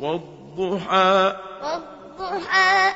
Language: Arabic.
والضحى. والضحى.